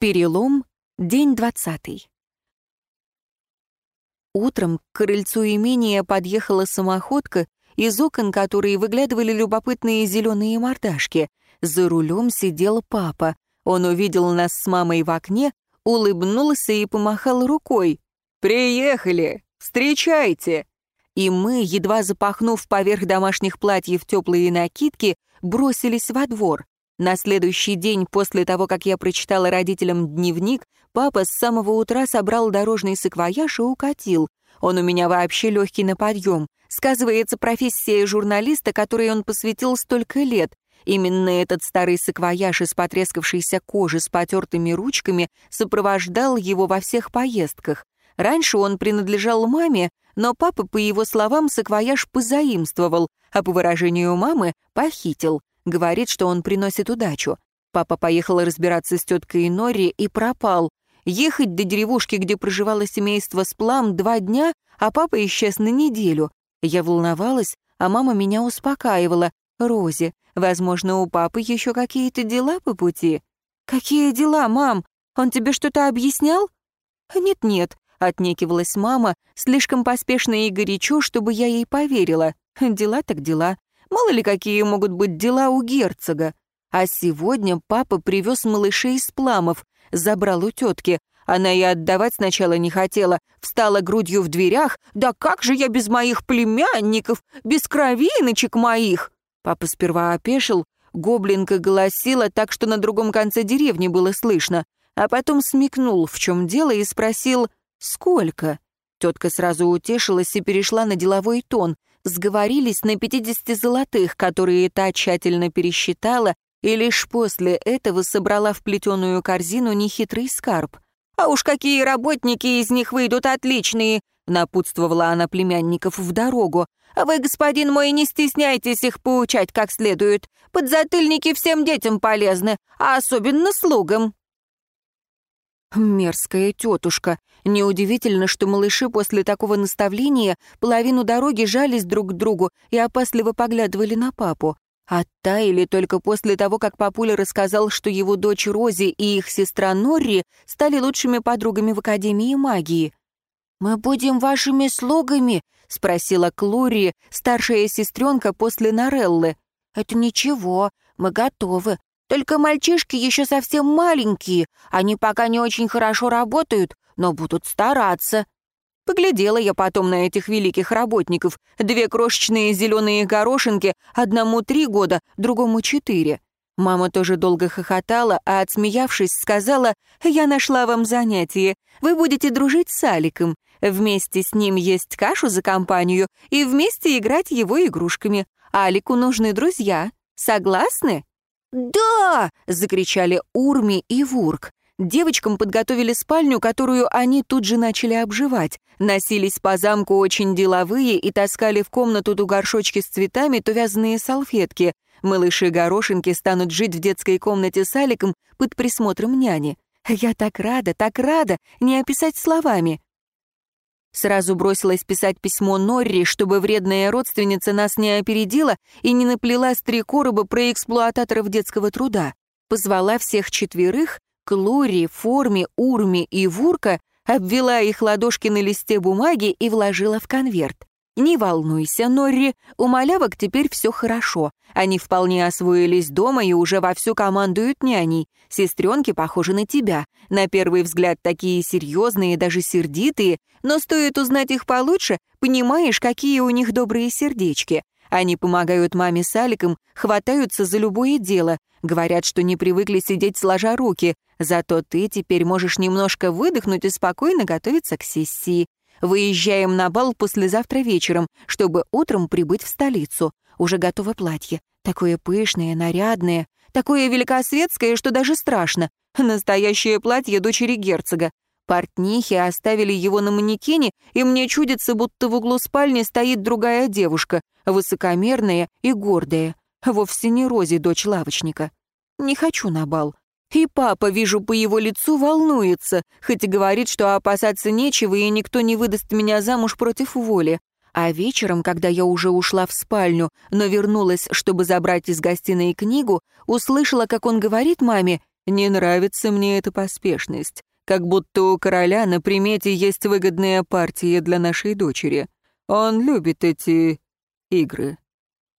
Перелом, день двадцатый. Утром к крыльцу имения подъехала самоходка, из окон которой выглядывали любопытные зеленые мордашки. За рулем сидел папа. Он увидел нас с мамой в окне, улыбнулся и помахал рукой. «Приехали! Встречайте!» И мы, едва запахнув поверх домашних платьев теплые накидки, бросились во двор. На следующий день после того, как я прочитала родителям дневник, папа с самого утра собрал дорожный саквояж и укатил. Он у меня вообще легкий на подъем. Сказывается профессия журналиста, которой он посвятил столько лет. Именно этот старый саквояж из потрескавшейся кожи с потертыми ручками сопровождал его во всех поездках. Раньше он принадлежал маме, но папа, по его словам, саквояж позаимствовал, а по выражению мамы — похитил. Говорит, что он приносит удачу. Папа поехал разбираться с теткой Нори и пропал. Ехать до деревушки, где проживало семейство Сплам, два дня, а папа исчез на неделю. Я волновалась, а мама меня успокаивала. «Рози, возможно, у папы еще какие-то дела по пути». «Какие дела, мам? Он тебе что-то объяснял?» «Нет-нет», — отнекивалась мама, слишком поспешно и горячо, чтобы я ей поверила. «Дела так дела. Мало ли какие могут быть дела у герцога. А сегодня папа привез малышей из пламов, забрал у тетки. Она и отдавать сначала не хотела, встала грудью в дверях. «Да как же я без моих племянников, без кровиночек моих?» Папа сперва опешил, гоблинка голосила так, что на другом конце деревни было слышно, а потом смекнул, в чем дело, и спросил «Сколько?». Тетка сразу утешилась и перешла на деловой тон сговорились на 50 золотых, которые та тщательно пересчитала, и лишь после этого собрала в плетеную корзину нехитрый скарб. «А уж какие работники из них выйдут отличные!» напутствовала она племянников в дорогу. «А вы, господин мой, не стесняйтесь их поучать как следует. Подзатыльники всем детям полезны, а особенно слугам». Мерзкая тетушка. Неудивительно, что малыши после такого наставления половину дороги жались друг к другу и опасливо поглядывали на папу. Оттаяли только после того, как папуля рассказал, что его дочь Рози и их сестра Норри стали лучшими подругами в Академии магии. «Мы будем вашими слугами?» — спросила Клори, старшая сестренка после Нареллы. «Это ничего, мы готовы. Только мальчишки еще совсем маленькие, они пока не очень хорошо работают, но будут стараться. Поглядела я потом на этих великих работников. Две крошечные зеленые горошинки, одному три года, другому четыре. Мама тоже долго хохотала, а, отсмеявшись, сказала, «Я нашла вам занятие. Вы будете дружить с Аликом. Вместе с ним есть кашу за компанию и вместе играть его игрушками. Алику нужны друзья. Согласны?» «Да!» — закричали Урми и Вурк. Девочкам подготовили спальню, которую они тут же начали обживать. Носились по замку очень деловые и таскали в комнату то горшочки с цветами, то вязаные салфетки. Малыши-горошинки станут жить в детской комнате с Аликом под присмотром няни. Я так рада, так рада, не описать словами. Сразу бросилась писать письмо Норри, чтобы вредная родственница нас не опередила и не наплела с три короба про эксплуататоров детского труда. Позвала всех четверых, Клури, Форми, Урми и Вурка, обвела их ладошки на листе бумаги и вложила в конверт. «Не волнуйся, Норри, у малявок теперь все хорошо. Они вполне освоились дома и уже вовсю командуют няней. Сестренки похожи на тебя. На первый взгляд такие серьезные, даже сердитые, но стоит узнать их получше, понимаешь, какие у них добрые сердечки. Они помогают маме с Аликом, хватаются за любое дело, говорят, что не привыкли сидеть сложа руки, зато ты теперь можешь немножко выдохнуть и спокойно готовиться к сессии. Выезжаем на бал послезавтра вечером, чтобы утром прибыть в столицу. Уже готово платье. Такое пышное, нарядное, такое великосветское, что даже страшно. Настоящее платье дочери герцога. Портнихи оставили его на манекене, и мне чудится, будто в углу спальни стоит другая девушка, высокомерная и гордая. Вовсе не Рози, дочь лавочника. Не хочу на бал. И папа, вижу, по его лицу волнуется, хоть и говорит, что опасаться нечего, и никто не выдаст меня замуж против воли. А вечером, когда я уже ушла в спальню, но вернулась, чтобы забрать из гостиной книгу, услышала, как он говорит маме Не нравится мне эта поспешность. Как будто у короля на примете есть выгодная партия для нашей дочери. Он любит эти игры.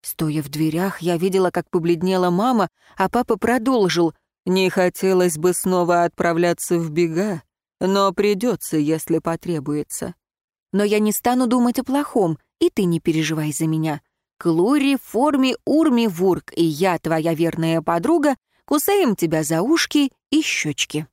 Стоя в дверях, я видела, как побледнела мама, а папа продолжил. «Не хотелось бы снова отправляться в бега, но придется, если потребуется. Но я не стану думать о плохом, и ты не переживай за меня. Клури в форме Урми Вурк и я, твоя верная подруга, кусаем тебя за ушки и щечки».